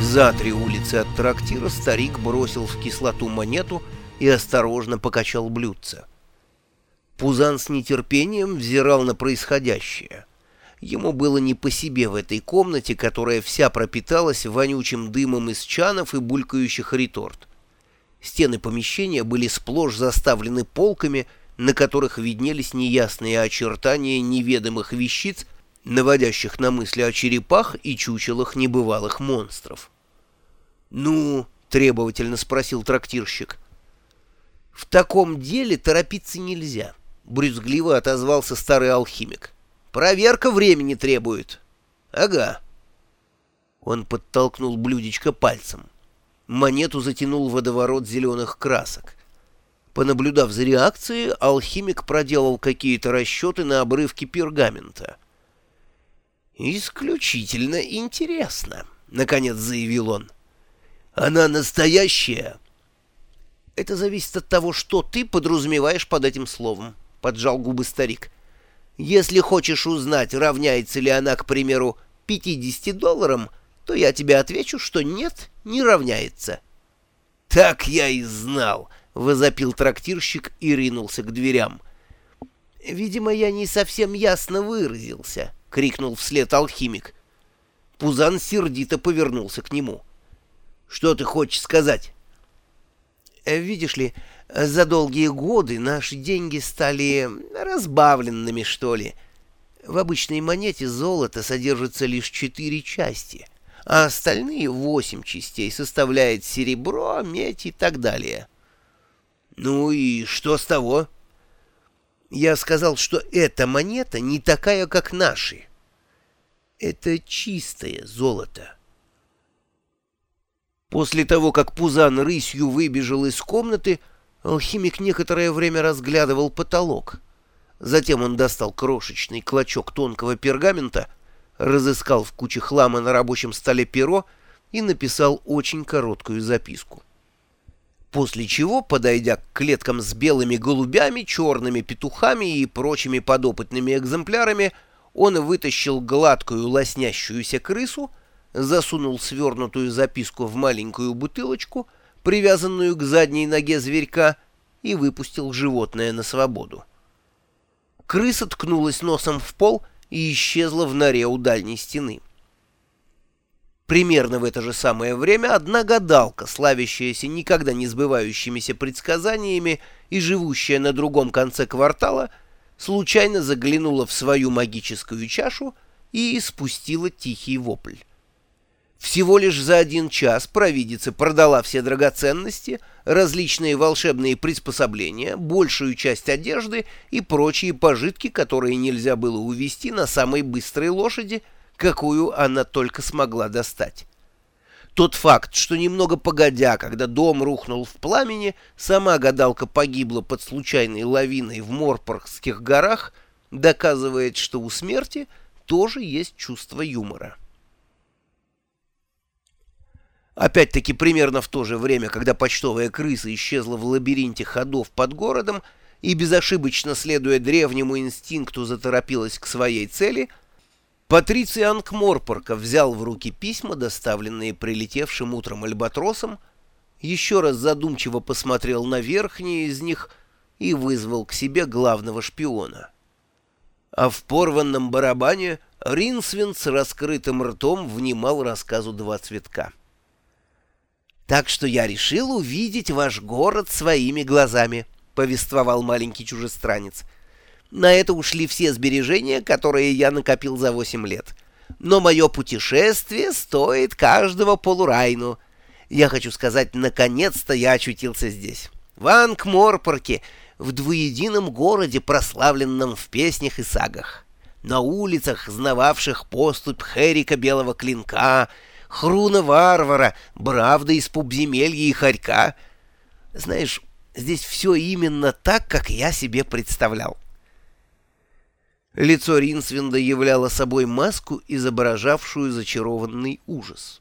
За три улицы от трактира старик бросил в кислоту монету и осторожно покачал блюдце. Пузан с нетерпением взирал на происходящее. Ему было не по себе в этой комнате, которая вся пропиталась вонючим дымом из чанов и булькающих реторт. Стены помещения были сплошь заставлены полками, на которых виднелись неясные очертания неведомых вещиц, наводящих на мысли о черепах и чучелах небывалых монстров. «Ну?» — требовательно спросил трактирщик. «В таком деле торопиться нельзя», — брюзгливо отозвался старый алхимик. «Проверка времени требует». «Ага». Он подтолкнул блюдечко пальцем. Монету затянул водоворот зеленых красок. Понаблюдав за реакцией, алхимик проделал какие-то расчеты на обрывке пергамента — «Исключительно интересно», — наконец заявил он. «Она настоящая?» «Это зависит от того, что ты подразумеваешь под этим словом», — поджал губы старик. «Если хочешь узнать, равняется ли она, к примеру, 50 долларам, то я тебе отвечу, что нет, не равняется». «Так я и знал», — возопил трактирщик и ринулся к дверям. «Видимо, я не совсем ясно выразился». — крикнул вслед алхимик. Пузан сердито повернулся к нему. «Что ты хочешь сказать?» «Э, «Видишь ли, за долгие годы наши деньги стали разбавленными, что ли. В обычной монете золото содержится лишь четыре части, а остальные восемь частей составляет серебро, медь и так далее». «Ну и что с того?» Я сказал, что эта монета не такая, как наши. Это чистое золото. После того, как Пузан рысью выбежал из комнаты, алхимик некоторое время разглядывал потолок. Затем он достал крошечный клочок тонкого пергамента, разыскал в куче хлама на рабочем столе перо и написал очень короткую записку после чего, подойдя к клеткам с белыми голубями, черными петухами и прочими подопытными экземплярами, он вытащил гладкую лоснящуюся крысу, засунул свернутую записку в маленькую бутылочку, привязанную к задней ноге зверька, и выпустил животное на свободу. Крыса ткнулась носом в пол и исчезла в норе у дальней стены. Примерно в это же самое время одна гадалка, славящаяся никогда не сбывающимися предсказаниями и живущая на другом конце квартала, случайно заглянула в свою магическую чашу и испустила тихий вопль. Всего лишь за один час провидица продала все драгоценности, различные волшебные приспособления, большую часть одежды и прочие пожитки, которые нельзя было увезти на самой быстрой лошади — какую она только смогла достать. Тот факт, что немного погодя, когда дом рухнул в пламени, сама гадалка погибла под случайной лавиной в Морпоргских горах, доказывает, что у смерти тоже есть чувство юмора. Опять-таки, примерно в то же время, когда почтовая крыса исчезла в лабиринте ходов под городом и, безошибочно следуя древнему инстинкту, заторопилась к своей цели — Патриций Анкморпорка взял в руки письма, доставленные прилетевшим утром альбатросом, еще раз задумчиво посмотрел на верхние из них и вызвал к себе главного шпиона. А в порванном барабане Ринсвин с раскрытым ртом внимал рассказу два цветка. «Так что я решил увидеть ваш город своими глазами», — повествовал маленький чужестранец — на это ушли все сбережения, которые я накопил за восемь лет. Но мое путешествие стоит каждого полурайну. Я хочу сказать, наконец-то я очутился здесь, в Ангморпорке, в двуедином городе, прославленном в песнях и сагах. На улицах, знававших поступь Херика Белого Клинка, Хруна Варвара, Бравда из Пубземелья и Харька. Знаешь, здесь все именно так, как я себе представлял. Лицо Ринсвинда являло собой маску, изображавшую зачарованный ужас.